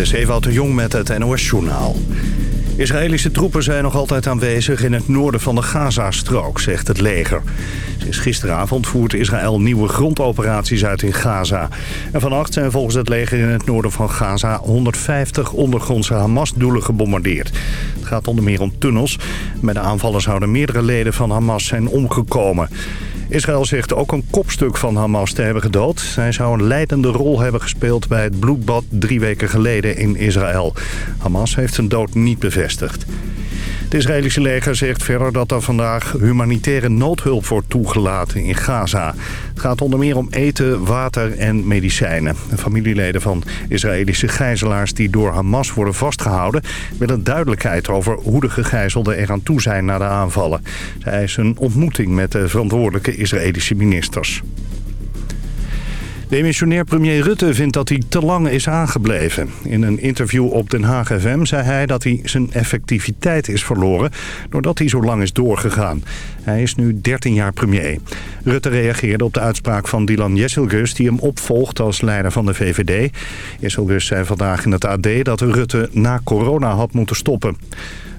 is Ewout de Jong met het NOS-journaal. Israëlische troepen zijn nog altijd aanwezig in het noorden van de Gaza-strook, zegt het leger. Sinds gisteravond voert Israël nieuwe grondoperaties uit in Gaza. En vannacht zijn volgens het leger in het noorden van Gaza 150 ondergrondse Hamas-doelen gebombardeerd. Het gaat onder meer om tunnels. Bij de aanvallen zouden meerdere leden van Hamas zijn omgekomen. Israël zegt ook een kopstuk van Hamas te hebben gedood. Hij zou een leidende rol hebben gespeeld bij het bloedbad drie weken geleden in Israël. Hamas heeft zijn dood niet bevestigd. Het Israëlische leger zegt verder dat er vandaag humanitaire noodhulp wordt toegelaten in Gaza. Het gaat onder meer om eten, water en medicijnen. Familieleden van Israëlische gijzelaars die door Hamas worden vastgehouden... willen duidelijkheid over hoe de gegijzelden eraan toe zijn na de aanvallen. Zij eisen een ontmoeting met de verantwoordelijke Israëlische ministers. Demissionair premier Rutte vindt dat hij te lang is aangebleven. In een interview op Den Haag FM zei hij dat hij zijn effectiviteit is verloren... doordat hij zo lang is doorgegaan. Hij is nu 13 jaar premier. Rutte reageerde op de uitspraak van Dylan Jesselgus... die hem opvolgt als leider van de VVD. Jesselgus zei vandaag in het AD dat Rutte na corona had moeten stoppen.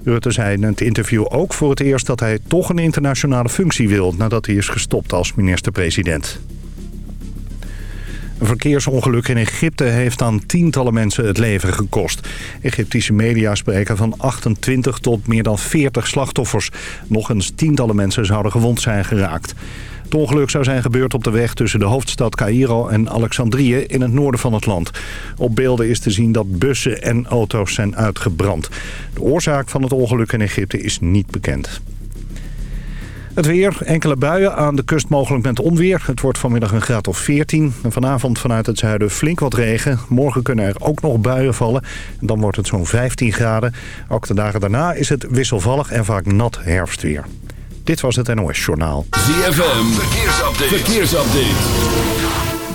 Rutte zei in het interview ook voor het eerst dat hij toch een internationale functie wil... nadat hij is gestopt als minister-president. Een verkeersongeluk in Egypte heeft aan tientallen mensen het leven gekost. Egyptische media spreken van 28 tot meer dan 40 slachtoffers. Nog eens tientallen mensen zouden gewond zijn geraakt. Het ongeluk zou zijn gebeurd op de weg tussen de hoofdstad Cairo en Alexandrië in het noorden van het land. Op beelden is te zien dat bussen en auto's zijn uitgebrand. De oorzaak van het ongeluk in Egypte is niet bekend. Het weer, enkele buien, aan de kust mogelijk met onweer. Het wordt vanmiddag een graad of 14. En vanavond vanuit het zuiden flink wat regen. Morgen kunnen er ook nog buien vallen. En dan wordt het zo'n 15 graden. Ook de dagen daarna is het wisselvallig en vaak nat herfstweer. Dit was het NOS Journaal. ZFM, verkeersupdate. verkeersupdate.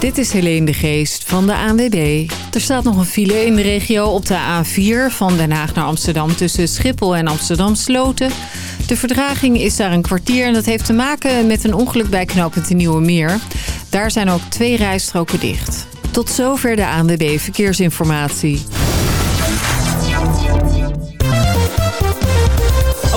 Dit is Helene de Geest van de ANWB. Er staat nog een file in de regio op de A4 van Den Haag naar Amsterdam... tussen Schiphol en Amsterdam Sloten... De verdraging is daar een kwartier en dat heeft te maken met een ongeluk bij knooppunt de Nieuwe Meer. Daar zijn ook twee rijstroken dicht. Tot zover de ANWB Verkeersinformatie.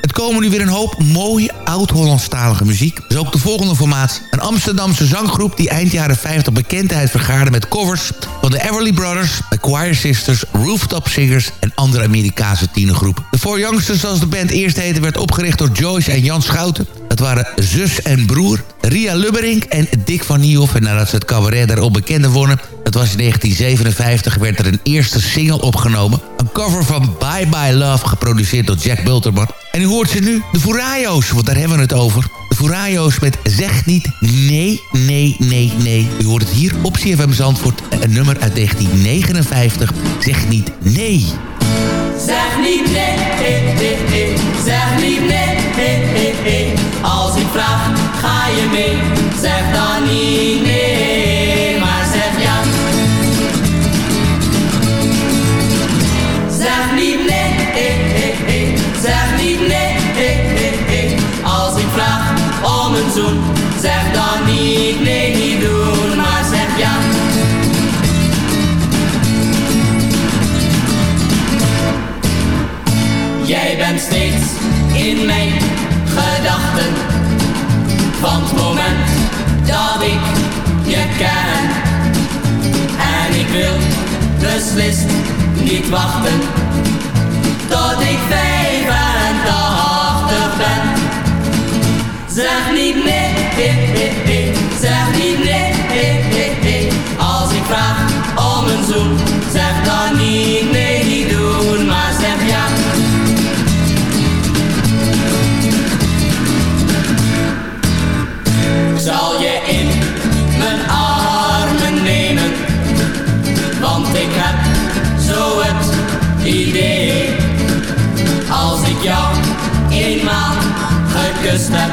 Het komen nu weer een hoop mooie oud-Hollandstalige muziek. Dus ook de volgende formatie. Een Amsterdamse zanggroep die eind jaren 50 bekendheid vergaarde met covers van de Everly Brothers, de Choir Sisters, Rooftop Singers en andere Amerikaanse tienergroepen. De Four Youngsters, zoals de band eerst heette, werd opgericht door Joyce en Jan Schouten. Het waren zus en broer, Ria Lubberink en Dick van Niehoff. En nadat ze het cabaret daarop bekende wonnen, dat was in 1957, werd er een eerste single opgenomen. Een cover van Bye Bye Love, geproduceerd door Jack Bulterman. En u hoort ze nu, de Furayo's, want daar hebben we het over. De Furayo's met Zeg niet nee, nee, nee, nee. U hoort het hier op CFM Zandvoort, een nummer uit 1959. Zeg niet nee. Zeg niet nee, nee, nee, nee. zeg niet nee, nee, nee, nee. Als ik vraag, ga je mee? Zeg dan niet nee, nee. zeg niet nee, nee, nee. Als ik vraag om een zoen, zeg dan niet nee, niet doen, maar zeg ja. Jij bent steeds in mijn gedachten. van het moment dat ik je ken. En ik wil beslist niet wachten tot ik 85 ben. Zeg niet nee, zeg niet nee, als ik vraag om een zoen. Zeg dan niet nee, eenmaal gekust heb,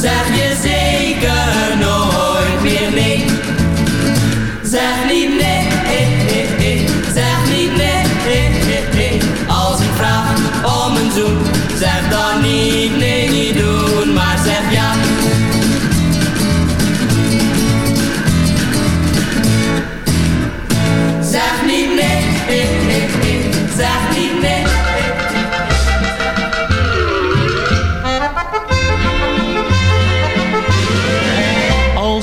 zeg je zeker nooit meer nee.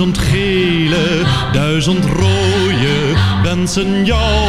Duizend gele, duizend rode wensen jou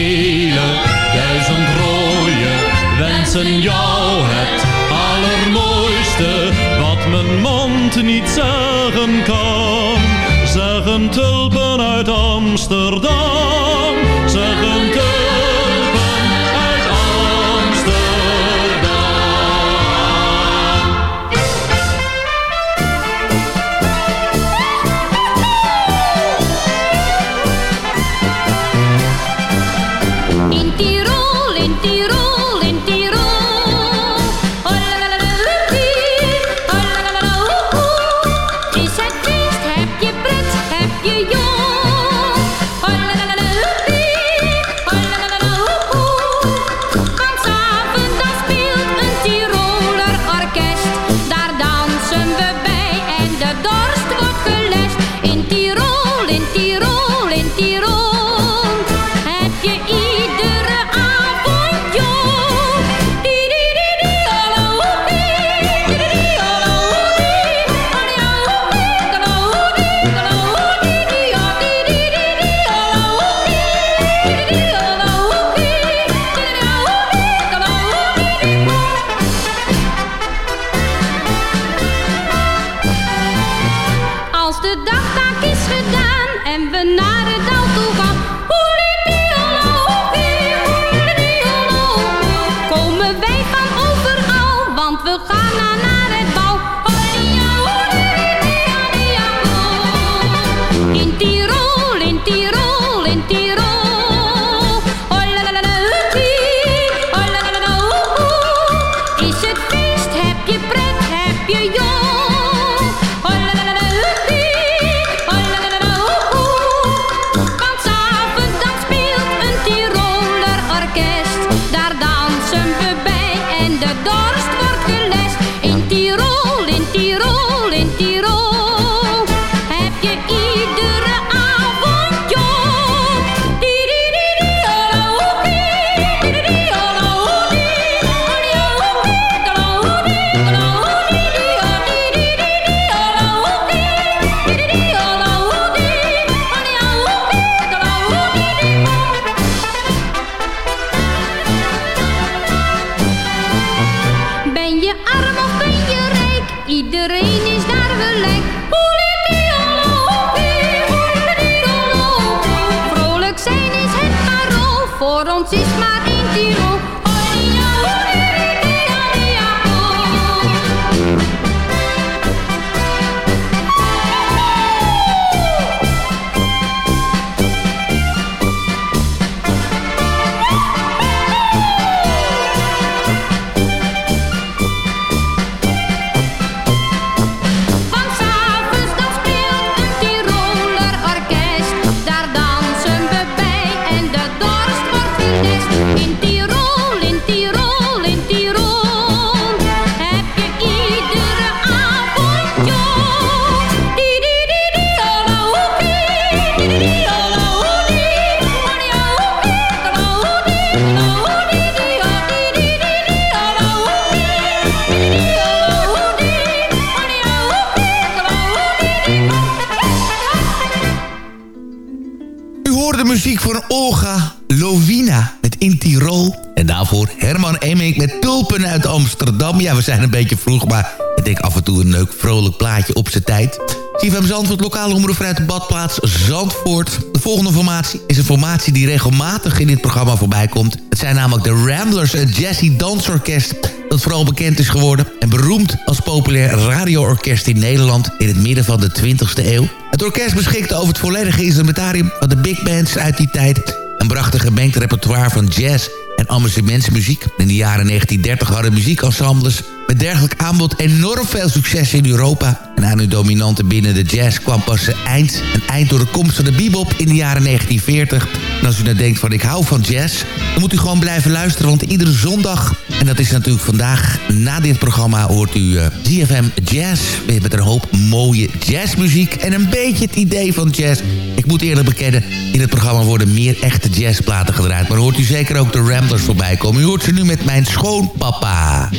muziek van Olga Lovina met In Tirol. En daarvoor Herman Emmink met Tulpen uit Amsterdam. Ja, we zijn een beetje vroeg, maar ik denk af en toe een leuk vrolijk plaatje op zijn tijd. CFM Zandvoort, lokale omroep vanuit de badplaats Zandvoort. De volgende formatie is een formatie die regelmatig in dit programma voorbij komt. Het zijn namelijk de Ramblers, een jazzy dansorkest... dat vooral bekend is geworden en beroemd als populair radioorkest in Nederland... in het midden van de 20e eeuw. Het orkest beschikte over het volledige instrumentarium van de big bands uit die tijd... en bracht een gemengd repertoire van jazz en amusementsmuziek. In de jaren 1930 hadden muziekensembles met dergelijk aanbod enorm veel succes in Europa. En aan hun dominante binnen de jazz kwam pas een eind, een eind door de komst van de bebop in de jaren 1940. En als u nou denkt van ik hou van jazz, dan moet u gewoon blijven luisteren. Want iedere zondag, en dat is natuurlijk vandaag na dit programma, hoort u ZFM Jazz. Weer met een hoop mooie jazzmuziek en een beetje het idee van jazz. Ik moet eerlijk bekennen, in het programma worden meer echte jazzplaten gedraaid. Maar hoort u zeker ook de Ramblers voorbij komen. U hoort ze nu met mijn schoonpapa.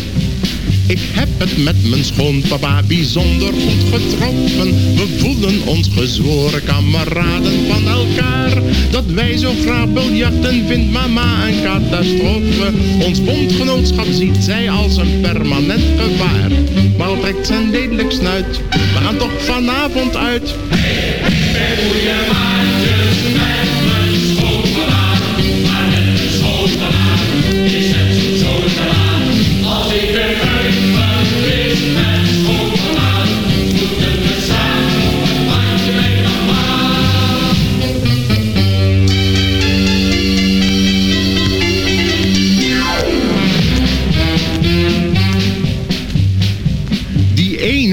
Ik heb het met mijn schoonpapa bijzonder goed getroffen. We voelen ons gezworen kameraden van elkaar. Dat wij zo graag biljarten vindt mama een catastrofe. Ons bondgenootschap ziet zij als een permanent gevaar. Maar trekt zijn lelijk snuit, we gaan toch vanavond uit. Die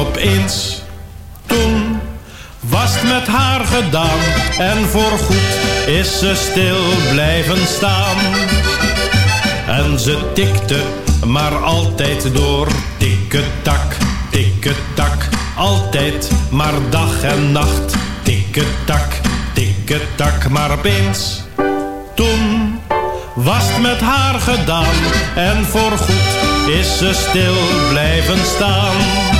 Opeens, toen was het met haar gedaan en voorgoed is ze stil blijven staan. En ze tikte maar altijd door, tikketak, tikketak, altijd maar dag en nacht, tikketak, tikketak, maar opeens, toen was het met haar gedaan en voorgoed is ze stil blijven staan.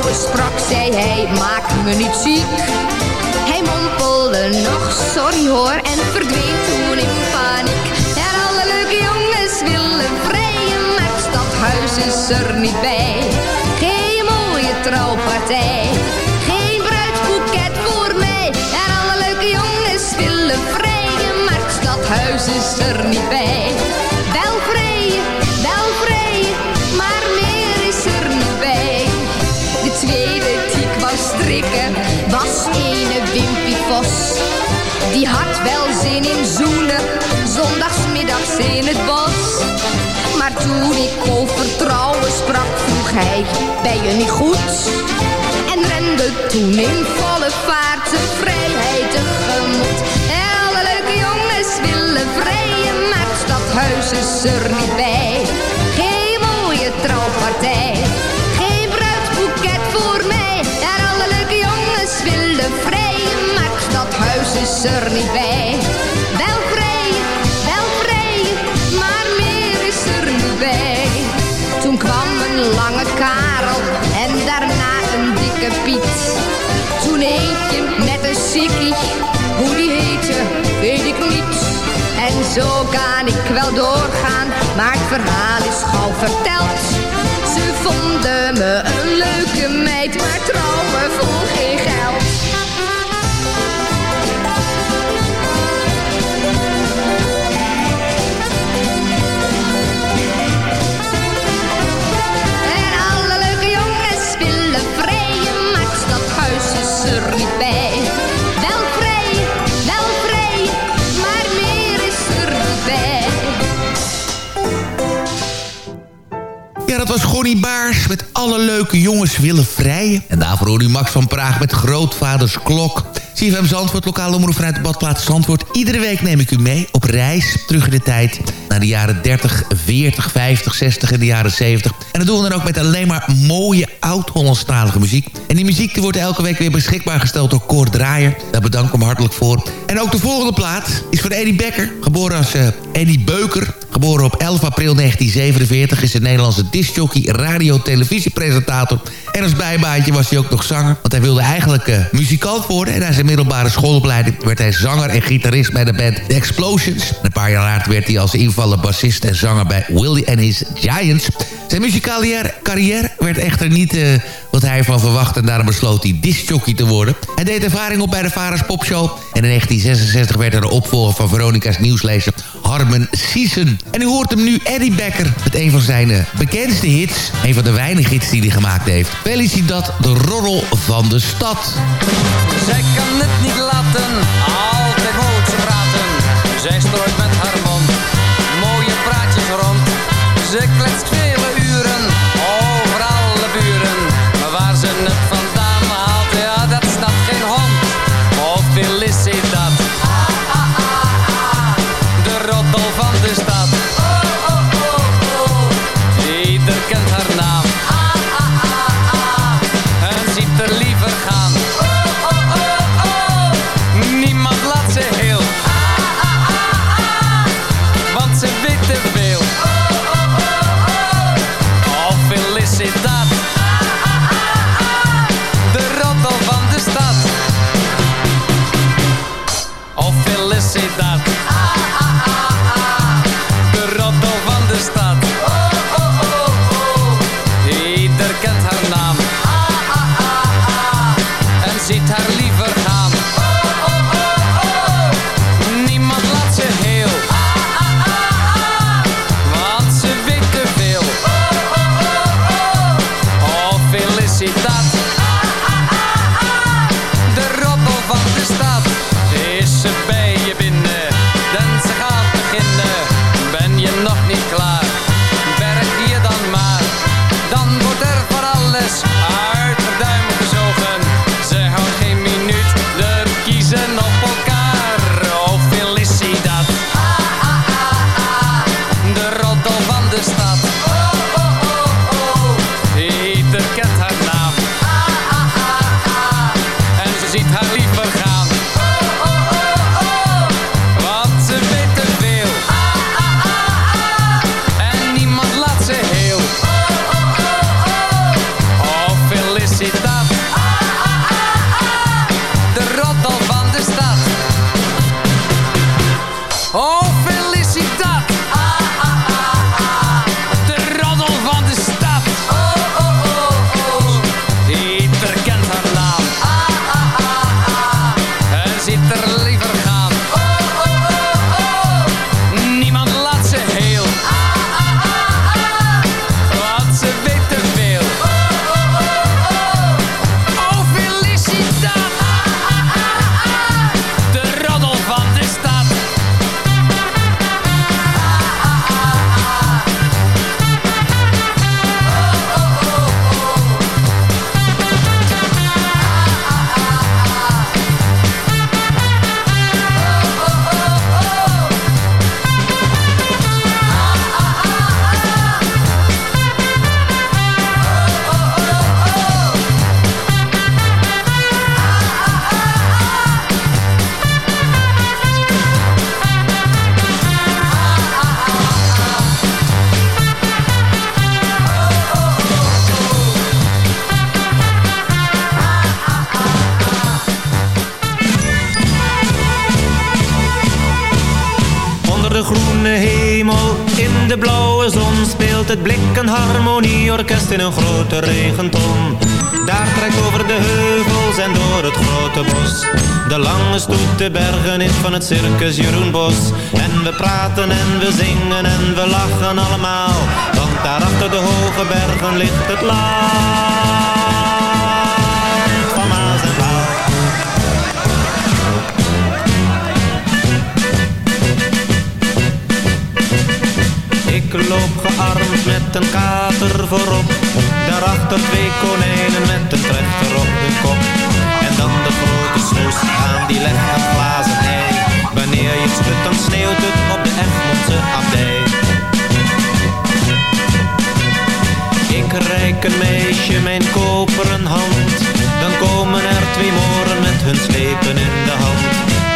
trouwen sprak, zei hij, maak me niet ziek. Hij mompelde nog, sorry hoor, en verdween toen in paniek. En alle leuke jongens willen vrijen, maar het stadhuis is er niet bij. Geen mooie trouwpartij, geen bruidsboeket voor mij. En alle leuke jongens willen vrijen, maar het stadhuis is er niet bij. Die had wel zin in zoenen, zondagsmiddags in het bos. Maar toen ik over trouwen sprak, vroeg hij, ben je niet goed? En rende toen in volle vaart zijn vrijheid tegemoet. Alle leuke jongens willen vrijen, maar het stadhuis is er niet bij. Geen mooie trouwpartij, is er niet bij. Wel vrijen, wel vrijen, maar meer is er niet bij. Toen kwam een lange Karel en daarna een dikke Piet. Toen eentje met een sikkie, hoe die heette, weet ik niet. En zo kan ik wel doorgaan, maar het verhaal is gauw verteld. Ze vonden me een leuke meid, maar trouwen voor geen geld. Dat was Gonnie Baars met alle leuke jongens willen vrijen. En daarvoor hoorde u Max van Praag met Grootvaders Klok. CFM Zandvoort, lokale omroep vanuit de badplaats Zandvoort. Iedere week neem ik u mee op reis terug in de tijd... naar de jaren 30, 40, 50, 60 en de jaren 70. En dat doen we dan ook met alleen maar mooie oud-Hollandstalige muziek. En die muziek wordt elke week weer beschikbaar gesteld door Cor Draaier. Daar bedank ik hem hartelijk voor. En ook de volgende plaat is van Eddie Becker. Geboren als uh, Eddie Beuker. Geboren op 11 april 1947 is een Nederlandse discjockey, radio, televisiepresentator. En als bijbaantje was hij ook nog zanger. Want hij wilde eigenlijk uh, muzikant worden. En na zijn middelbare schoolopleiding werd hij zanger en gitarist bij de band The Explosions. En een paar jaar later werd hij als invaller bassist en zanger bij Willie and His Giants. Zijn muzikale carrière werd echter niet uh, wat hij ervan verwachtte... en daarom besloot hij discjockey te worden. Hij deed ervaring op bij de Varens Popshow... en in 1966 werd hij de opvolger van Veronica's nieuwslezer Harmon Season. En u hoort hem nu Eddie Becker met een van zijn uh, bekendste hits. Een van de weinige hits die hij gemaakt heeft. Felicitat, de roddel van de stad. Zij kan het niet laten, altijd moet ze praten. Zij strooit met haar mond mooie praatjes rond. Ze kletst vele het blik een harmonieorkest in een grote regenton. Daar trekt over de heuvels en door het grote bos. De lange stoet de bergen in van het circus Jeroen Bos. En we praten en we zingen en we lachen allemaal. Want daar achter de hoge bergen ligt het land Ik loop gearmd met een kater voor daarachter twee konijnen met een trechter op de kop. En dan de grote snoes aan die legt een glazen ei. Wanneer je schudt, dan sneeuwt het op de Egmondse abdij. Ik reik een meisje mijn koperen hand. Dan komen er twee moren met hun slepen in de hand.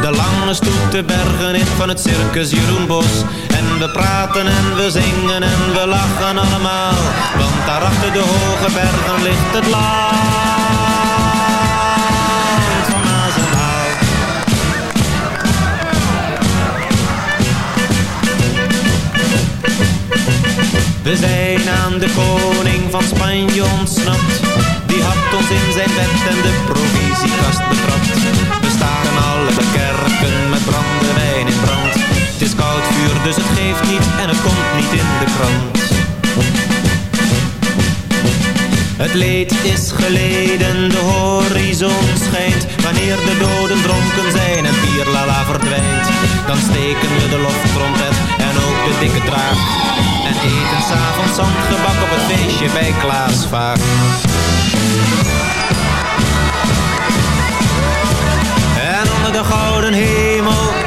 De lange stoet de bergen in van het circus Jeroen Bos. En we praten en we zingen en we lachen allemaal. Want daar achter de hoge bergen ligt het land Het leed is geleden, de horizon schijnt. Wanneer de doden dronken zijn en Pierlala verdwijnt Dan steken we de loftrompet en ook de dikke draak. En eten s'avonds zandgebak op het feestje bij Klaas vaak. En onder de gouden hemel,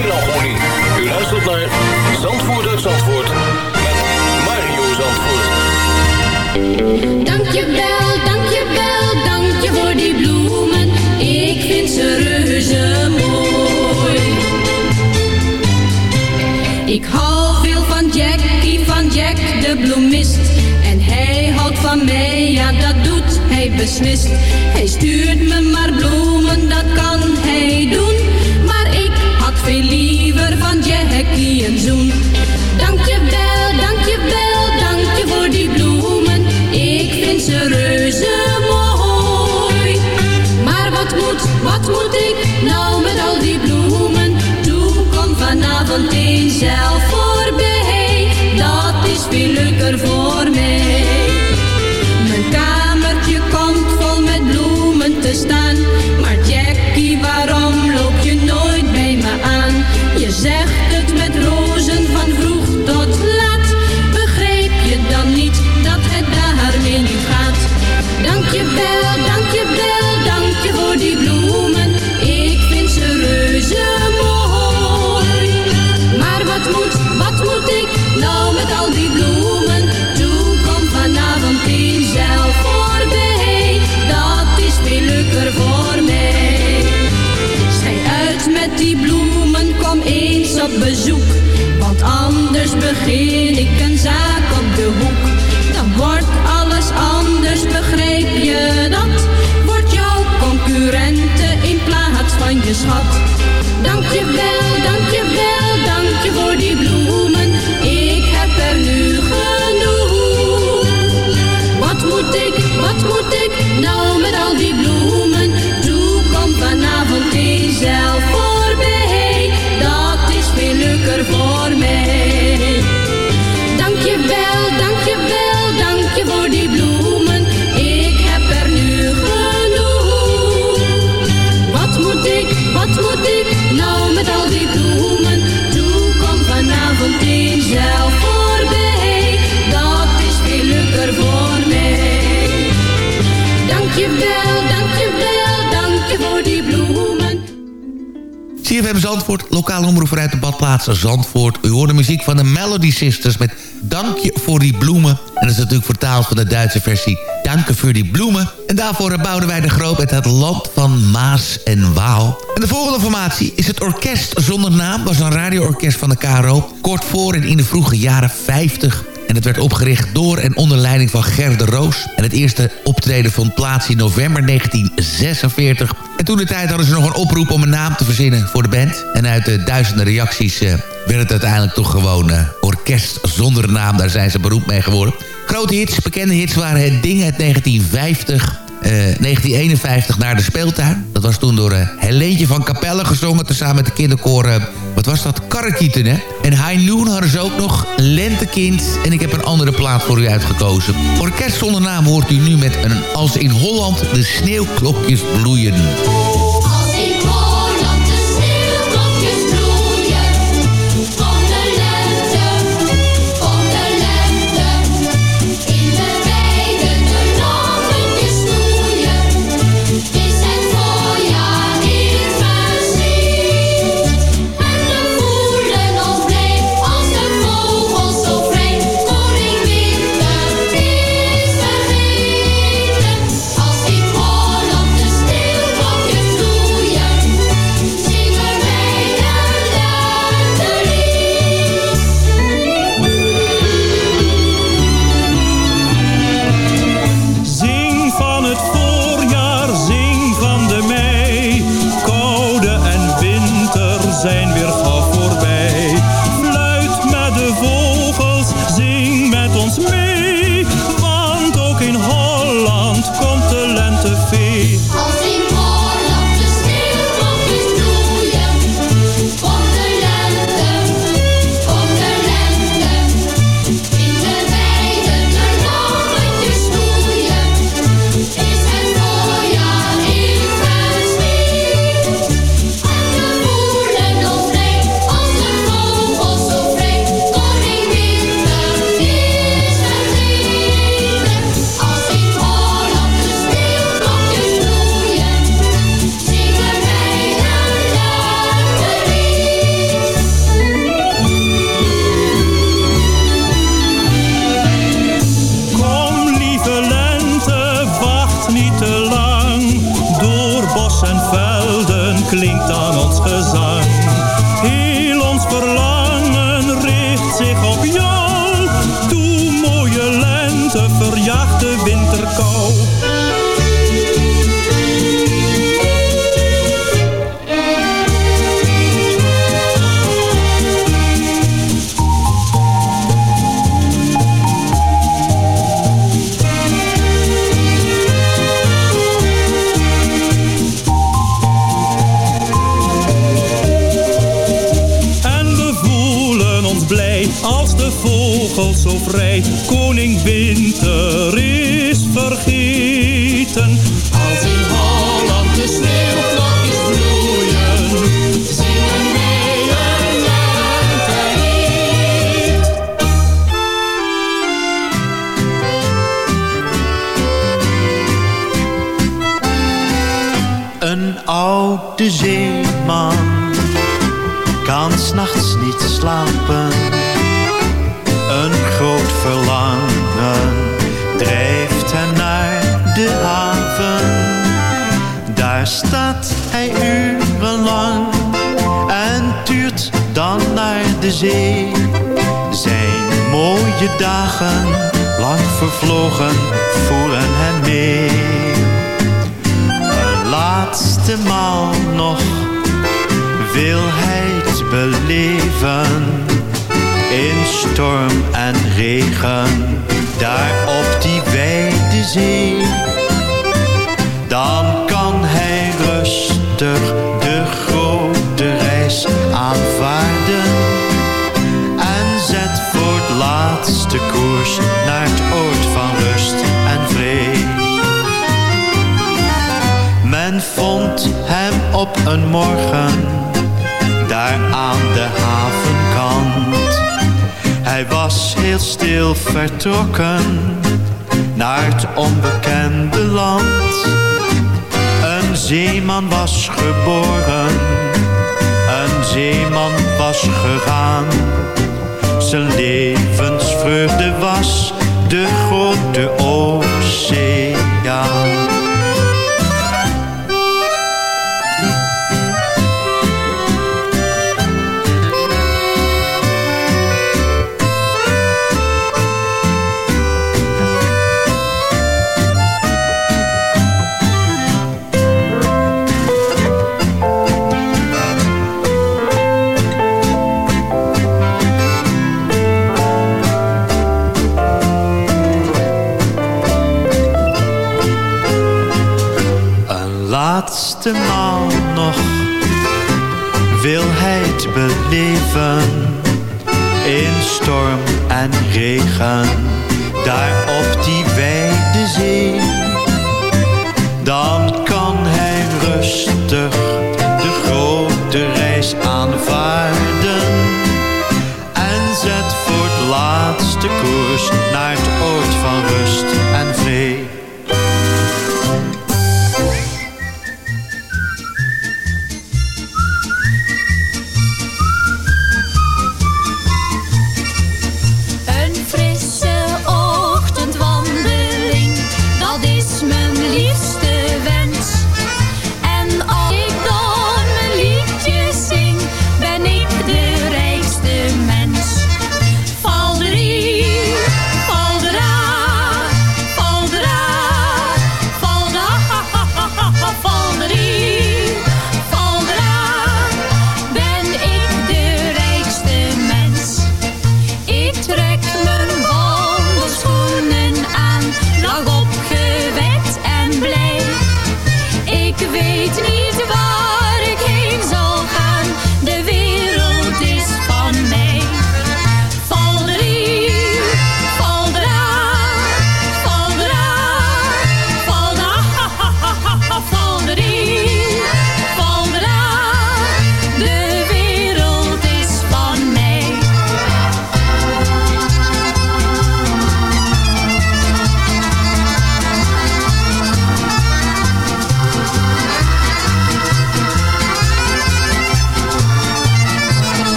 melancholie. U luistert naar Zandvoort uit Zandvoort met Mario Zandvoort. Dankjewel, dankjewel, dankje voor die bloemen. Ik vind ze reuze mooi. Ik hou veel van Jackie, van Jack de bloemist. En hij houdt van mij, ja dat doet hij beslist. Hij stuurt me maar bloemen, zelf voorbij. Dat is veel leuker voor begin CFM Zandvoort, lokale omroep vanuit de badplaats Zandvoort. U hoort de muziek van de Melody Sisters met Dank je voor die bloemen. En dat is natuurlijk vertaald van de Duitse versie Dank je voor die bloemen. En daarvoor bouwden wij de groot met het land van Maas en Waal. En de volgende formatie is het Orkest Zonder Naam. was een radioorkest van de KRO. Kort voor en in de vroege jaren 50 en het werd opgericht door en onder leiding van Ger de Roos. En het eerste optreden vond plaats in november 1946. En toen de tijd hadden ze nog een oproep om een naam te verzinnen voor de band. En uit de duizenden reacties eh, werd het uiteindelijk toch gewoon eh, orkest zonder naam. Daar zijn ze beroemd mee geworden. Grote hits, bekende hits waren het Ding uit 1950... eh, 1951 naar de speeltuin. Dat was toen door eh Helentje van Capelle gezongen... tezamen met de kinderkoor... eh, wat was dat? Karrekieten, hè? En High Noon hadden ze ook nog. Lentekind. En ik heb een andere plaat voor u uitgekozen. Orkest zonder naam hoort u nu met een Als in Holland de sneeuwklokjes bloeien. Verjaagt de winterkou. En we voelen ons blij als de vogels zo vrij. Koning Winter vervlogen, voeren hem mee. Een laatste maal nog wil hij het beleven. In storm en regen, daar op die wijde zee. Morgen, daar aan de havenkant. Hij was heel stil vertrokken, naar het onbekende land. Een zeeman was geboren, een zeeman was gegaan. Zijn levensvreugde was de grote oceaan. Laatste maal nog wil hij het beleven. In storm en regen, daar op die wijde zee. Dan kan hij rustig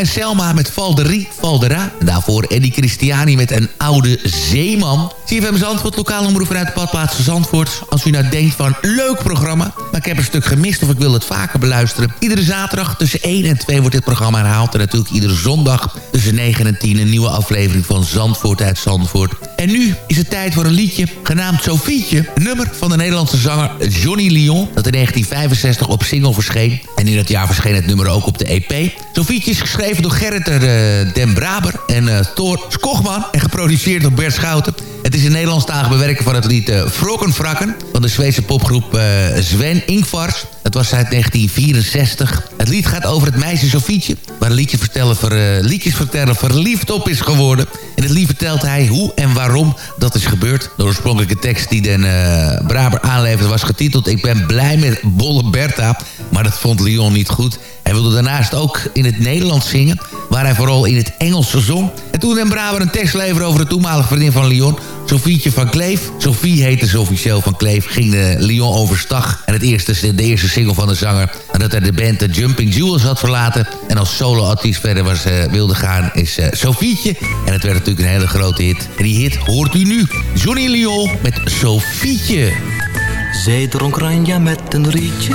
en Selma met Valderie, Valdera. Daarvoor Eddie Christiani met een oude zeeman. CFM Zandvoort, lokale omroep vanuit de badplaats Zandvoort. Als u nou denkt van, leuk programma. Maar ik heb een stuk gemist of ik wil het vaker beluisteren. Iedere zaterdag tussen 1 en 2 wordt dit programma herhaald. En natuurlijk iedere zondag tussen 9 en 10 een nieuwe aflevering van Zandvoort uit Zandvoort. En nu is het tijd voor een liedje genaamd Sofietje. Een nummer van de Nederlandse zanger Johnny Lyon. Dat in 1965 op single verscheen. En in dat jaar verscheen het nummer ook op de EP. Sofietje is geschreven door Gerrit eh, Den Braber en eh Thor Skogman. En geproduceerd door Bert Schouten. Het is een Nederlandstalige bewerking van het lied uh, Frokkenfrakken... van de Zweedse popgroep uh, Sven Ingvars. Het was uit 1964. Het lied gaat over het meisje Sofietje... waar een liedjesverteller, ver, uh, liedjesverteller verliefd op is geworden. In het lied vertelt hij hoe en waarom dat is gebeurd. De oorspronkelijke tekst die Den Braber aanleverde was getiteld... Ik ben blij met Bolle Bertha... maar dat vond Leon niet goed... Hij wilde daarnaast ook in het Nederlands zingen... waar hij vooral in het Engels zong. En toen Den Braber een tekst leverde over de toenmalige vriendin van Leon... Sofietje van Kleef. Sophie heette ze officieel van Kleef. Ging de Leon overstag. En het eerste, de eerste single van de zanger... nadat hij de band The Jumping Jewels had verlaten... en als solo-artiest verder was, uh, wilde gaan... is uh, Sofietje. En het werd natuurlijk een hele grote hit. En die hit hoort u nu. Johnny Leon met Sofietje. Zij dronk ranja met een rietje...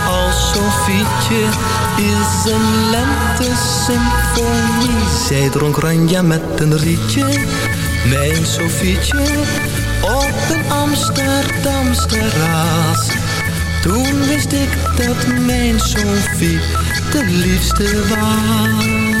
Sofietje is een lente-symfonie. Zij dronk ranja met een rietje, mijn Sofietje, op een Amsterdams terras. Toen wist ik dat mijn Sofie de liefste was.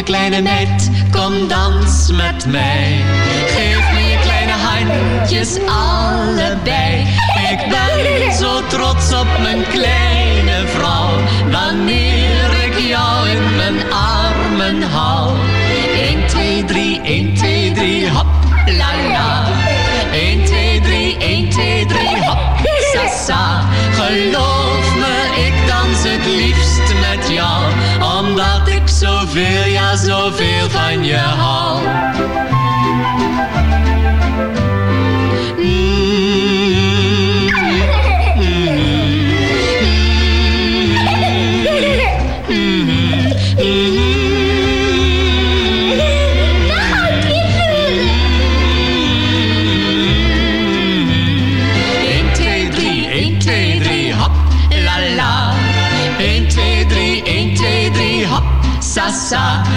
lieve kleine meid, kom dans met mij. Geef me je kleine handjes allebei. Ik ben zo trots op mijn kleine vrouw. Wanneer ik jou in mijn armen hou. 1, 2, 3, 1, 2, 3, hop, la la. 1, 2, 3, 1, 2, 3, hop, sa sa. Geloof zoveel, ja zoveel van je hou. Sa.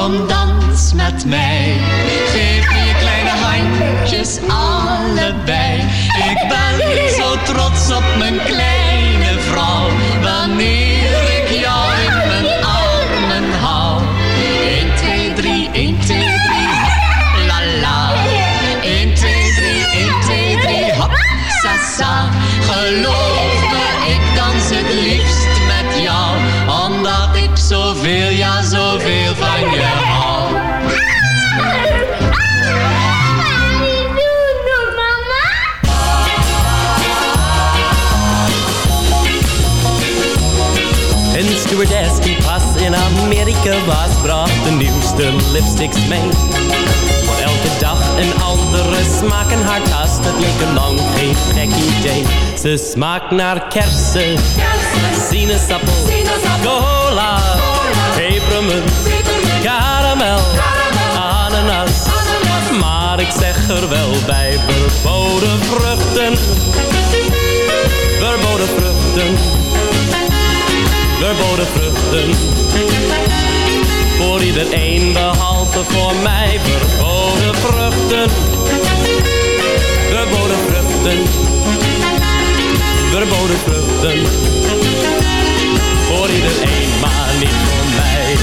Kom dans met mij. Geef me je kleine handjes allebei. Ik ben zo trots op mijn kleine vrouw. Wanneer ik jou in mijn armen hou. 1, 2, 3, 1, 2, 3, hop, la la. 1, 2, 3, 1, 2, 3, hop, sa sa. Geloof me, ik dans het liefst met jou. Omdat ik zoveel, zoveel de lipsticks mee. Voor elke dag een andere smaak in haar tas, dat leek een lang geen gek idee. Ze smaakt naar kersen, sinaasappel, cola, pepermunt, karamel, ananas. Maar ik zeg er wel bij, verboden vruchten, verboden vruchten verboden vruchten. Voor iedereen behalve voor mij verboden vruchten. Verboden vruchten. Verboden vruchten. Voor iedereen, maar niet voor mij.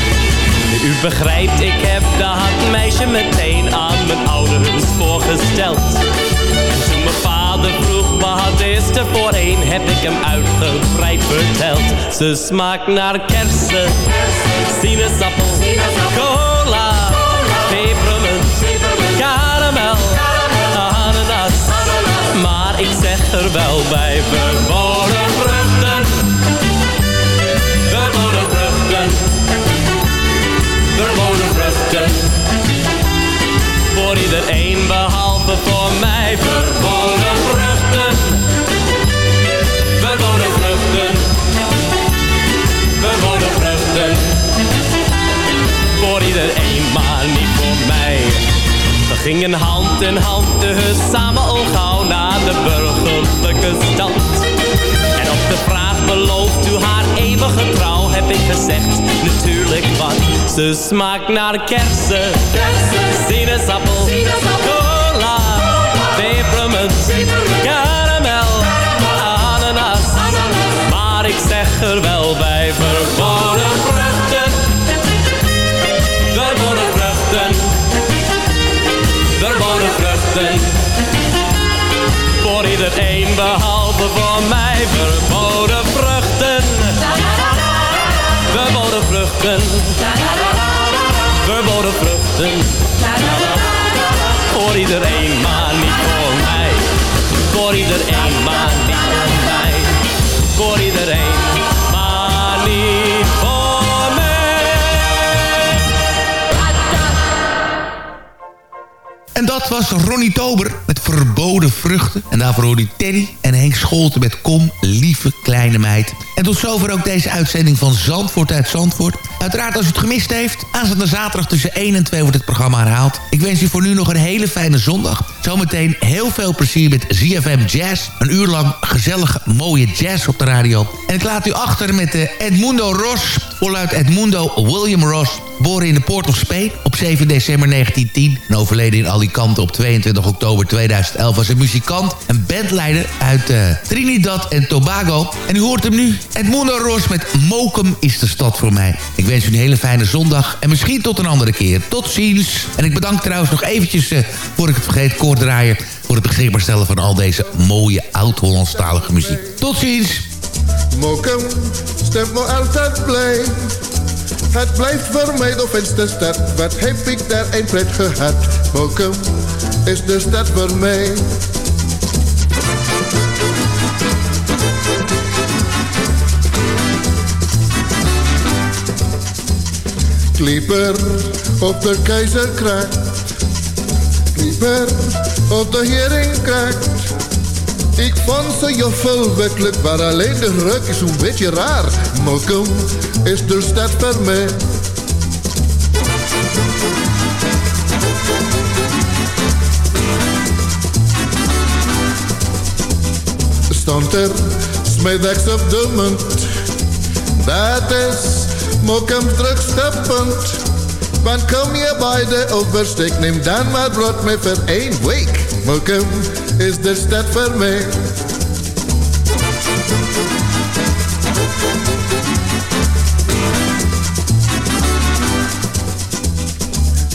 U begrijpt, ik heb dat meisje meteen aan mijn ouders voorgesteld. En toen mijn vader vroeg er voor heb ik hem uitgebreid verteld. Ze smaakt naar kersen, sinaasappel, cola, pepermunt, karamel, ananas. Maar ik zeg er wel bij, verboden vruchten, verboden vruchten, vruchten. Voor iedereen behalve voor mij verboden vruchten. Gingen hand in hand dus samen al gauw naar de burgerlijke stand. En op de vraag belooft u haar eeuwige trouw? heb ik gezegd natuurlijk wat. Ze smaakt naar kersen, sinaasappel, cola, pepermunt, karamel, ananas. Maar ik zeg er wel bij verboden iedereen behalve voor mij verboden vruchten. Verboden vruchten. Verboden vruchten. Voor iedereen, maar niet voor mij. Voor iedereen, maar niet voor mij. Voor iedereen, maar niet voor En dat was Ronnie Tober Verboden Vruchten. En daarvoor hoorde u Teddy en Henk Scholten met Kom, lieve kleine meid. En tot zover ook deze uitzending van Zandvoort uit Zandvoort. Uiteraard als u het gemist heeft, aanstaande zaterdag tussen 1 en 2 wordt het programma herhaald. Ik wens u voor nu nog een hele fijne zondag. Zometeen heel veel plezier met ZFM Jazz. Een uur lang gezellige, mooie jazz op de radio. En ik laat u achter met de Edmundo Ross. Voluit Edmundo William Ross. Geboren in de Port of Spain op 7 december 1910. En overleden in Alicante op 22 oktober 2011 was een muzikant en bandleider uit eh, Trinidad en Tobago. En u hoort hem nu. Edmundo Ross met Mokum is de stad voor mij. Ik wens u een hele fijne zondag en misschien tot een andere keer. Tot ziens. En ik bedank trouwens nog eventjes, eh, voor ik het vergeet, koordraaier... voor het beschikbaar stellen van al deze mooie oud-Hollandstalige muziek. Tot ziens. Mokum stemt me altijd blij. Het blijft voor mij de stad. Wat heb ik daar een pret gehad. Mokum is de stad voor mij. Klieper op de keizerkracht. Klieper op de heringkracht. Ik vond ze joffel werkelijk, maar alleen de ruk is een beetje raar. Mokum is de stad voor mij. Stond er smiddags op de munt. Dat is Mokum's drukste punt. Want kom je bij de oversteek, neem dan maar brood mee voor één week. Mokum is de stad voor mij.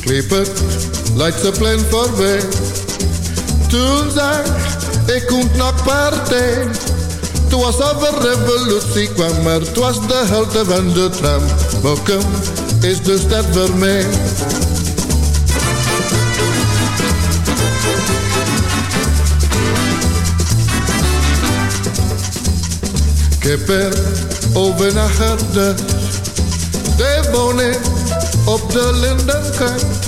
Clipper, lijkt ze plan voorbij. Toen zag ik komt nog partij. Toen was over revolutie kwam, maar het was de helte van de tram. Mokum is de stad voor mij. Ik heb er over nagedacht. De woning op de lindenkant.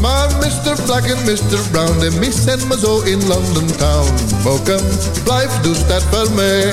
Maar Mr. Black en Mr. Brown, de missen me zo in London Town. Mokum, blijf de stad voor mij.